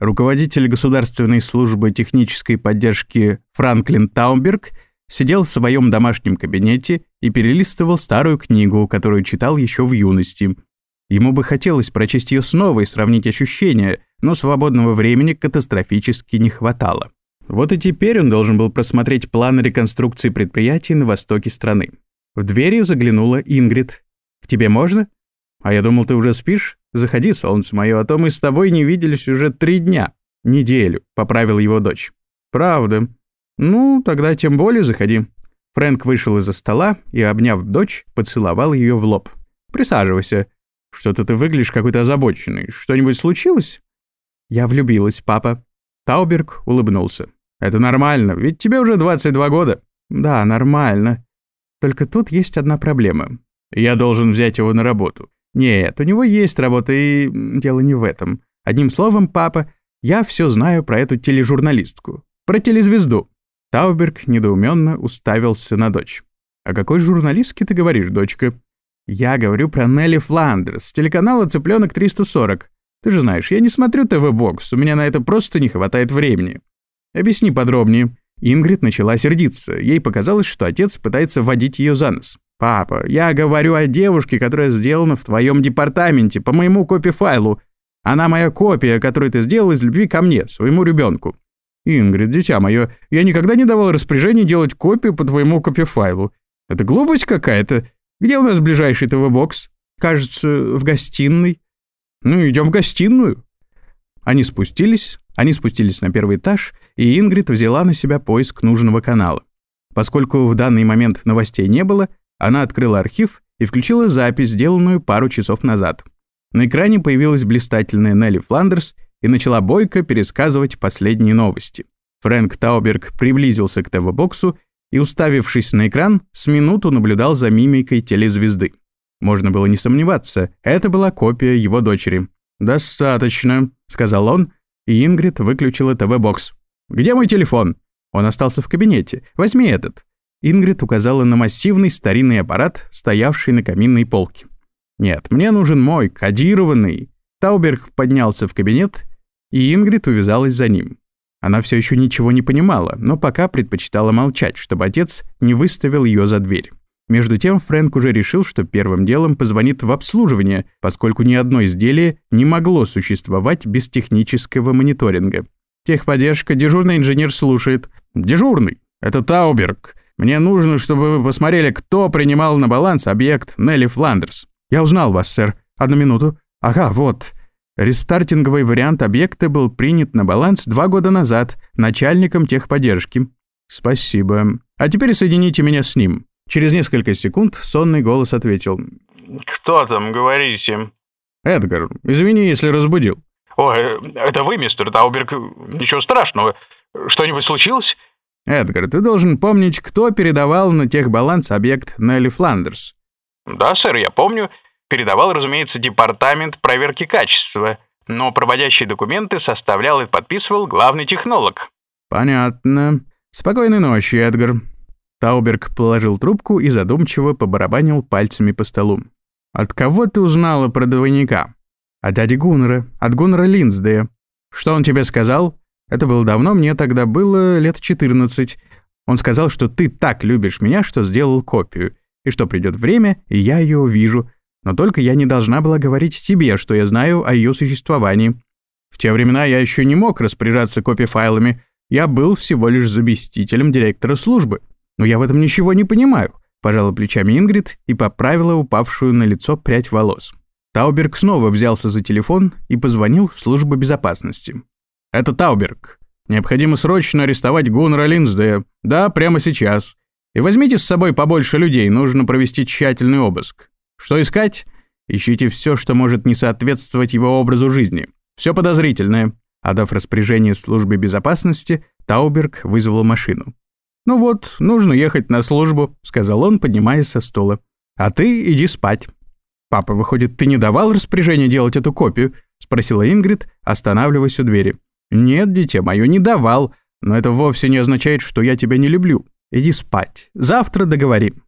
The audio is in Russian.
Руководитель государственной службы технической поддержки Франклин Таумберг сидел в своем домашнем кабинете и перелистывал старую книгу, которую читал еще в юности. Ему бы хотелось прочесть ее снова и сравнить ощущения, но свободного времени катастрофически не хватало. Вот и теперь он должен был просмотреть план реконструкции предприятий на востоке страны. В двери заглянула Ингрид. «К тебе можно?» «А я думал, ты уже спишь? Заходи, солнце мое, а то мы с тобой не виделись уже три дня». «Неделю», — поправил его дочь. «Правда. Ну, тогда тем более заходи». Фрэнк вышел из-за стола и, обняв дочь, поцеловал ее в лоб. «Присаживайся. Что-то ты выглядишь какой-то озабоченный. Что-нибудь случилось?» «Я влюбилась, папа». Тауберг улыбнулся. «Это нормально, ведь тебе уже 22 года». «Да, нормально. Только тут есть одна проблема. Я должен взять его на работу. Нет, у него есть работа, и дело не в этом. Одним словом, папа, я все знаю про эту тележурналистку. Про телезвезду». Тауберг недоуменно уставился на дочь. «О какой журналистке ты говоришь, дочка?» «Я говорю про Нелли Фландерс телеканала «Цыпленок 340». Ты же знаешь, я не смотрю ТВ-бокс, у меня на это просто не хватает времени. Объясни подробнее». Ингрид начала сердиться. Ей показалось, что отец пытается водить ее за нос. «Папа, я говорю о девушке, которая сделана в твоем департаменте, по моему копи-файлу. Она моя копия, которую ты сделал из любви ко мне, своему ребенку. Ингрид, дитя мое, я никогда не давал распоряжения делать копию по твоему копи-файлу. Это глупость какая-то. Где у нас ближайший ТВ-бокс? Кажется, в гостиной. Ну, идем в гостиную». Они спустились, они спустились на первый этаж, и Ингрид взяла на себя поиск нужного канала. Поскольку в данный момент новостей не было, она открыла архив и включила запись, сделанную пару часов назад. На экране появилась блистательная Нелли Фландерс и начала бойко пересказывать последние новости. Фрэнк Тауберг приблизился к ТВ-боксу и, уставившись на экран, с минуту наблюдал за мимикой телезвезды. Можно было не сомневаться, это была копия его дочери. «Достаточно», — сказал он, и Ингрид выключила ТВ-бокс. «Где мой телефон?» Он остался в кабинете. «Возьми этот». Ингрид указала на массивный старинный аппарат, стоявший на каминной полке. «Нет, мне нужен мой, кодированный». Тауберг поднялся в кабинет, и Ингрид увязалась за ним. Она все еще ничего не понимала, но пока предпочитала молчать, чтобы отец не выставил ее за дверь. Между тем Фрэнк уже решил, что первым делом позвонит в обслуживание, поскольку ни одно изделие не могло существовать без технического мониторинга. Техподдержка, дежурный инженер слушает. «Дежурный, это Тауберг. Мне нужно, чтобы вы посмотрели, кто принимал на баланс объект Нелли Фландерс. Я узнал вас, сэр. Одну минуту. Ага, вот. Рестартинговый вариант объекта был принят на баланс два года назад начальником техподдержки. Спасибо. А теперь соедините меня с ним. Через несколько секунд сонный голос ответил. «Кто там, говорите?» «Эдгар, извини, если разбудил». «Ой, это вы, мистер Тауберг. Ничего страшного. Что-нибудь случилось?» «Эдгар, ты должен помнить, кто передавал на техбаланс объект Нелли Фландерс». «Да, сэр, я помню. Передавал, разумеется, департамент проверки качества, но проводящие документы составлял и подписывал главный технолог». «Понятно. Спокойной ночи, Эдгар». Тауберг положил трубку и задумчиво побарабанил пальцами по столу. «От кого ты узнала про двойника?» От дяди Гуннера, от Гуннера Линсдея. Что он тебе сказал? Это было давно, мне тогда было лет 14. Он сказал, что ты так любишь меня, что сделал копию, и что придет время, и я ее увижу. Но только я не должна была говорить тебе, что я знаю о ее существовании. В те времена я еще не мог распоряжаться копи-файлами. Я был всего лишь заместителем директора службы. Но я в этом ничего не понимаю. Пожала плечами Ингрид и поправила упавшую на лицо прядь волос. Тауберг снова взялся за телефон и позвонил в службу безопасности. «Это Тауберг. Необходимо срочно арестовать Гуннера Линсдея. Да, прямо сейчас. И возьмите с собой побольше людей, нужно провести тщательный обыск. Что искать? Ищите все, что может не соответствовать его образу жизни. Все подозрительное». Отдав распоряжение службе безопасности, Тауберг вызвал машину. «Ну вот, нужно ехать на службу», — сказал он, поднимаясь со стула. «А ты иди спать». «Папа, выходит, ты не давал распоряжение делать эту копию?» — спросила Ингрид, останавливаясь у двери. «Нет, дитя мое, не давал, но это вовсе не означает, что я тебя не люблю. Иди спать. Завтра договорим».